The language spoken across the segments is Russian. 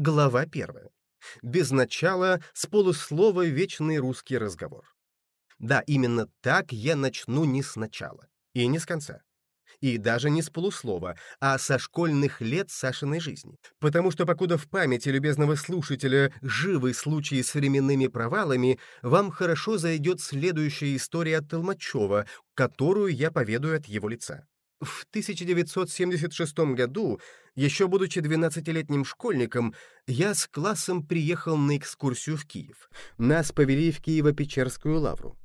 Глава первая. Без начала, с полуслова вечный русский разговор. Да, именно так я начну не сначала и не с конца. И даже не с полуслова, а со школьных лет Сашиной жизни. Потому что, покуда в памяти любезного слушателя живы случаи с временными провалами, вам хорошо зайдет следующая история от Толмачева, которую я поведаю от его лица. В 1976 году, еще будучи 12-летним школьником, я с классом приехал на экскурсию в Киев. Нас повели в Киево-Печерскую лавру.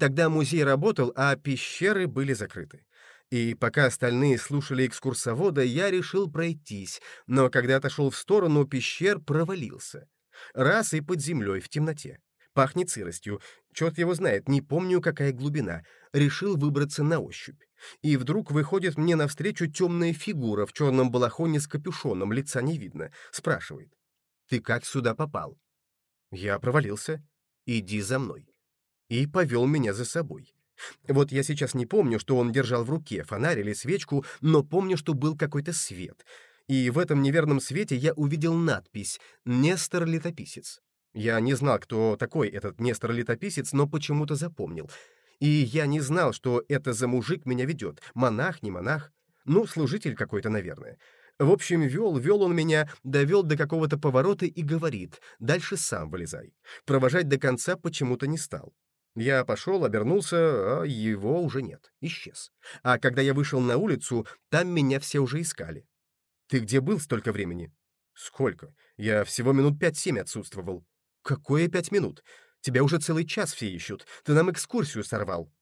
Тогда музей работал, а пещеры были закрыты. И пока остальные слушали экскурсовода, я решил пройтись, но когда отошел в сторону, пещер провалился. Раз и под землей, в темноте. Пахнет сыростью. Черт его знает, не помню, какая глубина. Решил выбраться на ощупь. И вдруг выходит мне навстречу темная фигура в черном балахоне с капюшоном, лица не видно. Спрашивает. «Ты как сюда попал?» Я провалился. «Иди за мной» и повел меня за собой. Вот я сейчас не помню, что он держал в руке, фонарь или свечку, но помню, что был какой-то свет. И в этом неверном свете я увидел надпись «Нестор Летописец». Я не знал, кто такой этот Нестор Летописец, но почему-то запомнил. И я не знал, что это за мужик меня ведет, монах, не монах. Ну, служитель какой-то, наверное. В общем, вел, вел он меня, довел до какого-то поворота и говорит, дальше сам вылезай. Провожать до конца почему-то не стал. Я пошел, обернулся, а его уже нет, исчез. А когда я вышел на улицу, там меня все уже искали. «Ты где был столько времени?» «Сколько? Я всего минут пять-семь отсутствовал». «Какое пять минут? Тебя уже целый час все ищут. Ты нам экскурсию сорвал».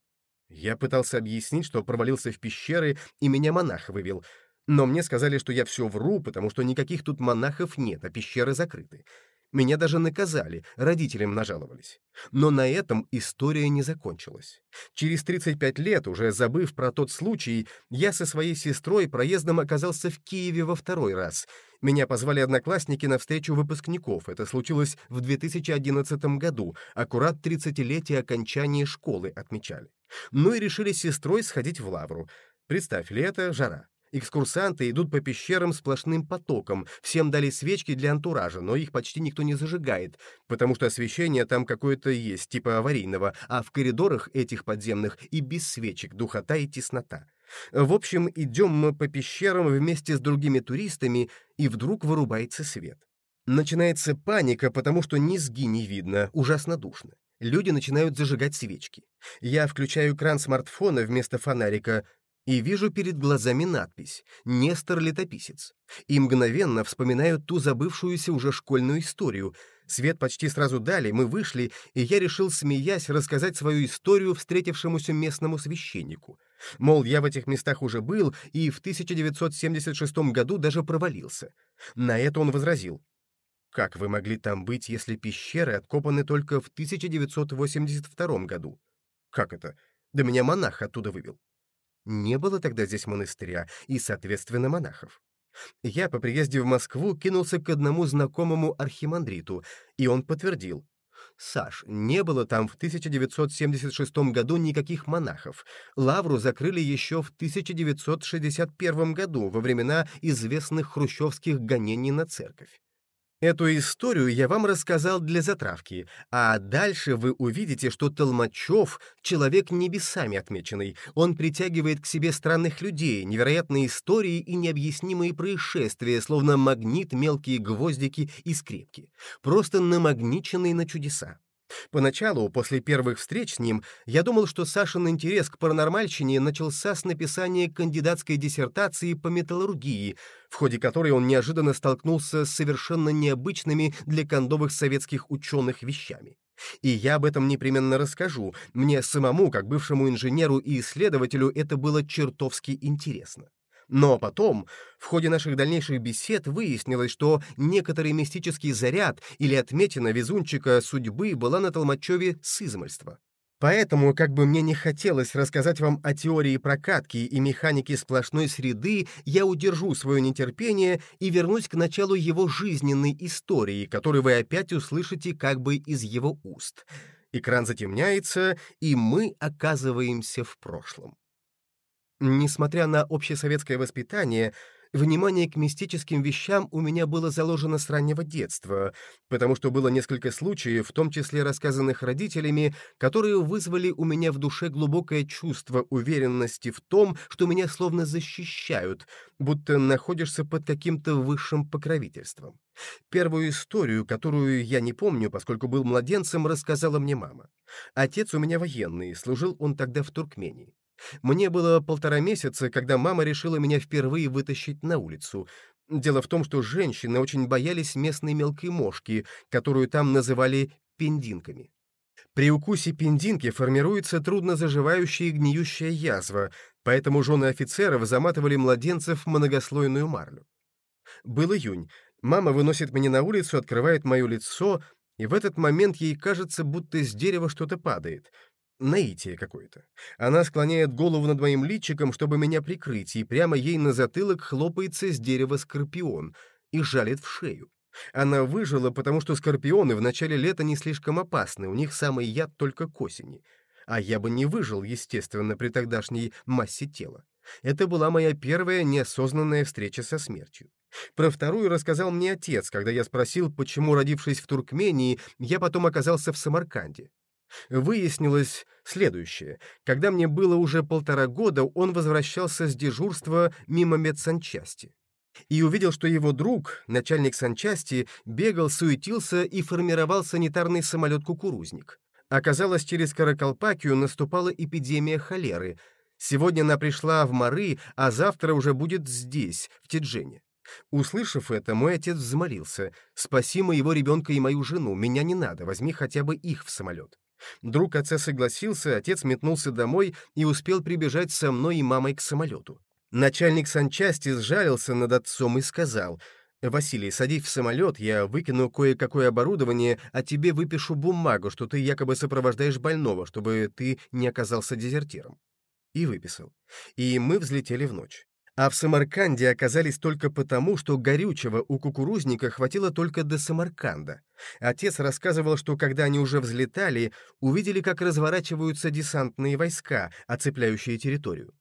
Я пытался объяснить, что провалился в пещеры, и меня монах вывел. Но мне сказали, что я все вру, потому что никаких тут монахов нет, а пещеры закрыты. Меня даже наказали, родителям нажаловались. Но на этом история не закончилась. Через 35 лет, уже забыв про тот случай, я со своей сестрой проездом оказался в Киеве во второй раз. Меня позвали одноклассники на встречу выпускников. Это случилось в 2011 году, аккурат 30-летие окончания школы отмечали. Ну и решили с сестрой сходить в Лавру. Представь, лето, жара. Экскурсанты идут по пещерам сплошным потоком. Всем дали свечки для антуража, но их почти никто не зажигает, потому что освещение там какое-то есть, типа аварийного, а в коридорах этих подземных и без свечек духота и теснота. В общем, идем мы по пещерам вместе с другими туристами, и вдруг вырубается свет. Начинается паника, потому что низги не видно, ужасно душно. Люди начинают зажигать свечки. Я включаю экран смартфона вместо фонарика, и вижу перед глазами надпись «Нестор Летописец». И мгновенно вспоминаю ту забывшуюся уже школьную историю. Свет почти сразу дали, мы вышли, и я решил, смеясь, рассказать свою историю встретившемуся местному священнику. Мол, я в этих местах уже был, и в 1976 году даже провалился. На это он возразил. «Как вы могли там быть, если пещеры откопаны только в 1982 году?» «Как это? Да меня монах оттуда вывел». Не было тогда здесь монастыря и, соответственно, монахов. Я по приезде в Москву кинулся к одному знакомому архимандриту, и он подтвердил. «Саш, не было там в 1976 году никаких монахов. Лавру закрыли еще в 1961 году, во времена известных хрущевских гонений на церковь. Эту историю я вам рассказал для затравки, а дальше вы увидите, что Толмачев — человек небесами отмеченный. Он притягивает к себе странных людей, невероятные истории и необъяснимые происшествия, словно магнит мелкие гвоздики и скрепки, просто намагниченные на чудеса. Поначалу, после первых встреч с ним, я думал, что Сашин интерес к паранормальщине начался с написания кандидатской диссертации по металлургии, в ходе которой он неожиданно столкнулся с совершенно необычными для кондовых советских ученых вещами. И я об этом непременно расскажу. Мне самому, как бывшему инженеру и исследователю, это было чертовски интересно. Но потом, в ходе наших дальнейших бесед, выяснилось, что некоторый мистический заряд или отметина везунчика судьбы была на Толмачеве с измольства. Поэтому, как бы мне не хотелось рассказать вам о теории прокатки и механике сплошной среды, я удержу свое нетерпение и вернусь к началу его жизненной истории, которую вы опять услышите как бы из его уст. Экран затемняется, и мы оказываемся в прошлом. Несмотря на общесоветское воспитание, Внимание к мистическим вещам у меня было заложено с раннего детства, потому что было несколько случаев, в том числе рассказанных родителями, которые вызвали у меня в душе глубокое чувство уверенности в том, что меня словно защищают, будто находишься под каким-то высшим покровительством. Первую историю, которую я не помню, поскольку был младенцем, рассказала мне мама. Отец у меня военный, служил он тогда в Туркмении. Мне было полтора месяца, когда мама решила меня впервые вытащить на улицу. Дело в том, что женщины очень боялись местной мелкой мошки, которую там называли пендинками. При укусе пендинки формируется трудно заживающая и гниющая язва, поэтому жены офицеров заматывали младенцев в многослойную марлю. Был июнь. Мама выносит меня на улицу, открывает мое лицо, и в этот момент ей кажется, будто с дерева что-то падает — наитие какое-то. Она склоняет голову над моим личиком, чтобы меня прикрыть, и прямо ей на затылок хлопается с дерева скорпион и жалит в шею. Она выжила, потому что скорпионы в начале лета не слишком опасны, у них самый яд только к осени. А я бы не выжил, естественно, при тогдашней массе тела. Это была моя первая неосознанная встреча со смертью. Про вторую рассказал мне отец, когда я спросил, почему, родившись в Туркмении, я потом оказался в Самарканде. Выяснилось следующее. Когда мне было уже полтора года, он возвращался с дежурства мимо медсанчасти. И увидел, что его друг, начальник санчасти, бегал, суетился и формировал санитарный самолет-кукурузник. Оказалось, через Каракалпакию наступала эпидемия холеры. Сегодня она пришла в Мары, а завтра уже будет здесь, в Тиджене. Услышав это, мой отец взмолился. «Спаси моего ребенка и мою жену, меня не надо, возьми хотя бы их в самолет». Друг отца согласился, отец метнулся домой и успел прибежать со мной и мамой к самолету. Начальник санчасти сжалился над отцом и сказал, «Василий, садись в самолет, я выкину кое-какое оборудование, а тебе выпишу бумагу, что ты якобы сопровождаешь больного, чтобы ты не оказался дезертиром». И выписал. И мы взлетели в ночь а в Самарканде оказались только потому, что горючего у кукурузника хватило только до Самарканда. Отец рассказывал, что когда они уже взлетали, увидели, как разворачиваются десантные войска, оцепляющие территорию.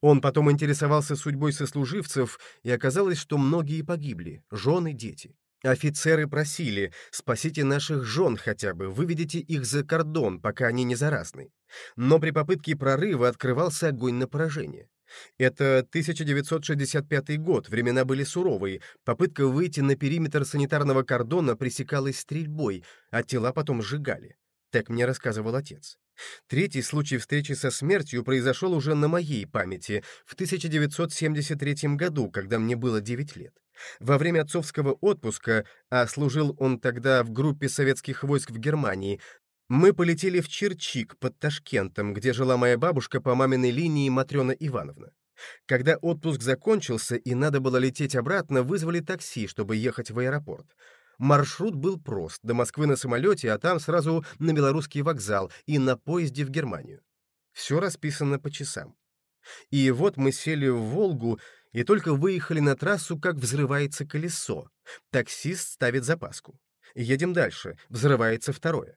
Он потом интересовался судьбой сослуживцев, и оказалось, что многие погибли, жены, дети. Офицеры просили, спасите наших жен хотя бы, выведите их за кордон, пока они не заразны. Но при попытке прорыва открывался огонь на поражение. Это 1965 год, времена были суровые, попытка выйти на периметр санитарного кордона пресекалась стрельбой, а тела потом сжигали. Так мне рассказывал отец. Третий случай встречи со смертью произошел уже на моей памяти, в 1973 году, когда мне было 9 лет. Во время отцовского отпуска, а служил он тогда в группе советских войск в Германии, мы полетели в Черчик под Ташкентом, где жила моя бабушка по маминой линии Матрена Ивановна. Когда отпуск закончился и надо было лететь обратно, вызвали такси, чтобы ехать в аэропорт. Маршрут был прост, до Москвы на самолете, а там сразу на белорусский вокзал и на поезде в Германию. Все расписано по часам. И вот мы сели в «Волгу» и только выехали на трассу, как взрывается колесо. Таксист ставит запаску. Едем дальше, взрывается второе.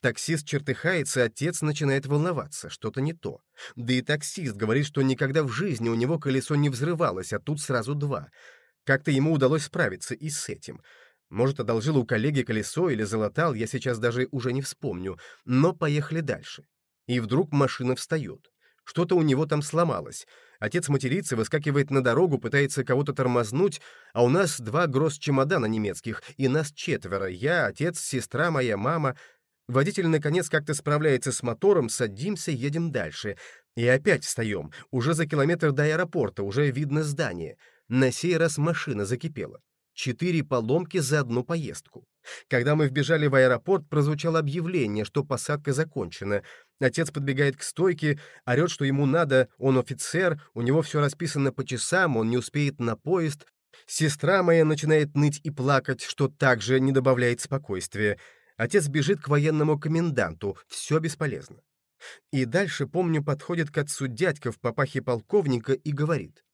Таксист чертыхается, отец начинает волноваться, что-то не то. Да и таксист говорит, что никогда в жизни у него колесо не взрывалось, а тут сразу два. Как-то ему удалось справиться и с этим. Может, одолжил у коллеги колесо или залатал, я сейчас даже уже не вспомню. Но поехали дальше. И вдруг машина встает. Что-то у него там сломалось. Отец матерится, выскакивает на дорогу, пытается кого-то тормознуть, а у нас два гроз-чемодана немецких, и нас четверо. Я, отец, сестра моя, мама — Водитель, наконец, как-то справляется с мотором, садимся, едем дальше. И опять встаем. Уже за километр до аэропорта, уже видно здание. На сей раз машина закипела. Четыре поломки за одну поездку. Когда мы вбежали в аэропорт, прозвучало объявление, что посадка закончена. Отец подбегает к стойке, орет, что ему надо, он офицер, у него все расписано по часам, он не успеет на поезд. Сестра моя начинает ныть и плакать, что также не добавляет спокойствия. Отец бежит к военному коменданту, все бесполезно. И дальше, помню, подходит к отцу дядька в папахе полковника и говорит.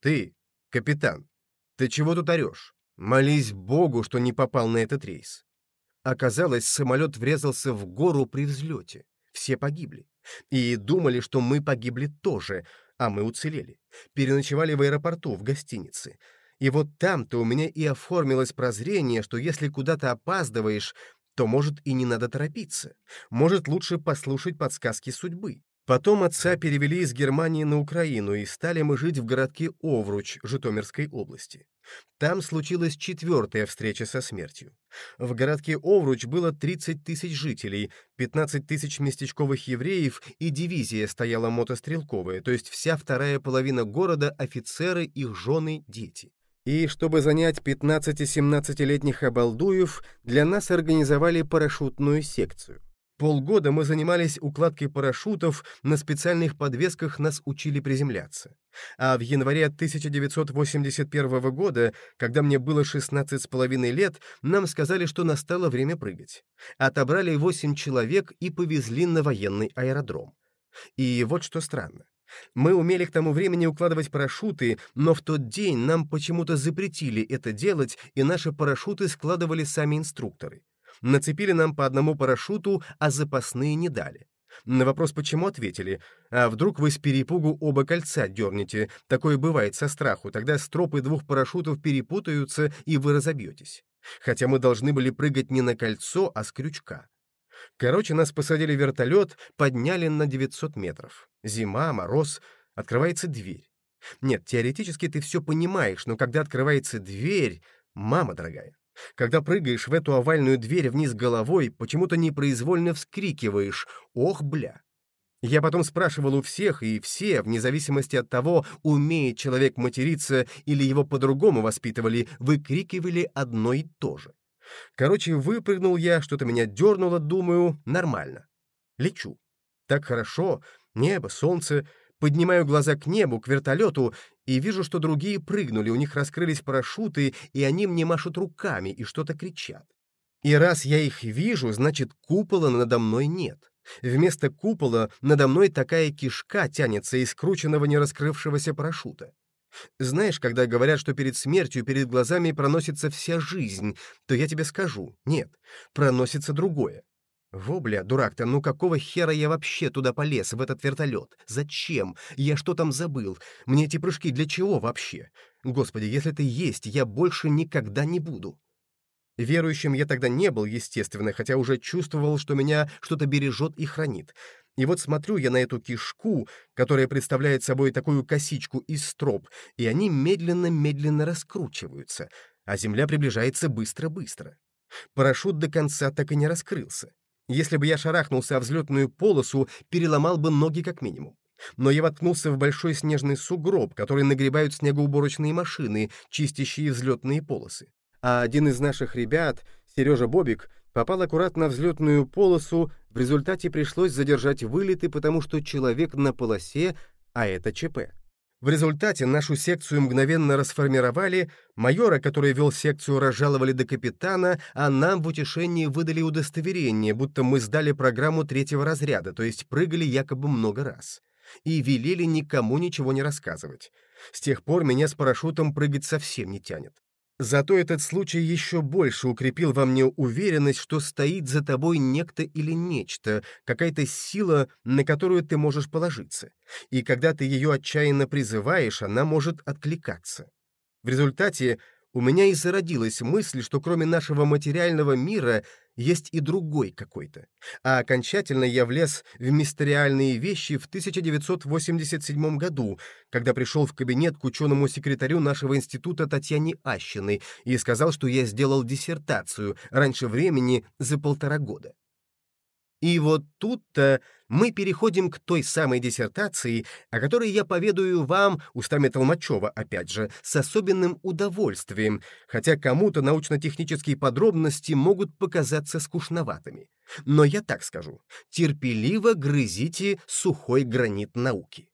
«Ты, капитан, ты чего тут орешь? Молись Богу, что не попал на этот рейс». Оказалось, самолет врезался в гору при взлете. Все погибли. И думали, что мы погибли тоже, А мы уцелели. Переночевали в аэропорту, в гостинице. И вот там-то у меня и оформилось прозрение, что если куда-то опаздываешь, то, может, и не надо торопиться. Может, лучше послушать подсказки судьбы. Потом отца перевели из Германии на Украину, и стали мы жить в городке Овруч Житомирской области. Там случилась четвертая встреча со смертью. В городке Овруч было 30 тысяч жителей, 15 тысяч местечковых евреев и дивизия стояла мотострелковая, то есть вся вторая половина города — офицеры, их жены, дети. И чтобы занять 15-17-летних обалдуев, для нас организовали парашютную секцию. Полгода мы занимались укладкой парашютов, на специальных подвесках нас учили приземляться. А в январе 1981 года, когда мне было 16 с половиной лет, нам сказали, что настало время прыгать. Отобрали 8 человек и повезли на военный аэродром. И вот что странно. Мы умели к тому времени укладывать парашюты, но в тот день нам почему-то запретили это делать, и наши парашюты складывали сами инструкторы. Нацепили нам по одному парашюту, а запасные не дали. На вопрос «почему» ответили, а вдруг вы с перепугу оба кольца дернете, такое бывает со страху, тогда стропы двух парашютов перепутаются, и вы разобьетесь. Хотя мы должны были прыгать не на кольцо, а с крючка. Короче, нас посадили в вертолет, подняли на 900 метров. Зима, мороз, открывается дверь. Нет, теоретически ты все понимаешь, но когда открывается дверь, мама дорогая, когда прыгаешь в эту овальную дверь вниз головой, почему-то непроизвольно вскрикиваешь «Ох, бля!». Я потом спрашивал у всех, и все, вне зависимости от того, умеет человек материться или его по-другому воспитывали, выкрикивали одно и то же. Короче, выпрыгнул я, что-то меня дернуло, думаю, нормально. Лечу. Так хорошо, небо, солнце, Поднимаю глаза к небу, к вертолету, и вижу, что другие прыгнули, у них раскрылись парашюты, и они мне машут руками и что-то кричат. И раз я их вижу, значит, купола надо мной нет. Вместо купола надо мной такая кишка тянется из скрученного нераскрывшегося парашюта. Знаешь, когда говорят, что перед смертью перед глазами проносится вся жизнь, то я тебе скажу, нет, проносится другое. Во, бля, дурак-то, ну какого хера я вообще туда полез, в этот вертолет? Зачем? Я что там забыл? Мне эти прыжки для чего вообще? Господи, если ты есть, я больше никогда не буду. Верующим я тогда не был, естественно, хотя уже чувствовал, что меня что-то бережет и хранит. И вот смотрю я на эту кишку, которая представляет собой такую косичку из строп, и они медленно-медленно раскручиваются, а земля приближается быстро-быстро. Парашют до конца так и не раскрылся. Если бы я шарахнулся о взлетную полосу, переломал бы ноги как минимум. Но я воткнулся в большой снежный сугроб, который нагребают снегоуборочные машины, чистящие взлетные полосы. А один из наших ребят, Сережа Бобик, попал аккуратно на взлетную полосу, в результате пришлось задержать вылеты, потому что человек на полосе, а это ЧП. В результате нашу секцию мгновенно расформировали, майора, который вел секцию, разжаловали до капитана, а нам в утешении выдали удостоверение, будто мы сдали программу третьего разряда, то есть прыгали якобы много раз. И велели никому ничего не рассказывать. С тех пор меня с парашютом прыгать совсем не тянет. Зато этот случай еще больше укрепил во мне уверенность, что стоит за тобой некто или нечто, какая-то сила, на которую ты можешь положиться. И когда ты ее отчаянно призываешь, она может откликаться. В результате у меня и зародилась мысль, что кроме нашего материального мира есть и другой какой-то. А окончательно я влез в мистериальные вещи в 1987 году, когда пришел в кабинет к ученому секретарю нашего института Татьяне Ащиной и сказал, что я сделал диссертацию раньше времени за полтора года. И вот тут-то мы переходим к той самой диссертации, о которой я поведаю вам, устами Толмачева, опять же, с особенным удовольствием, хотя кому-то научно-технические подробности могут показаться скучноватыми. Но я так скажу, терпеливо грызите сухой гранит науки.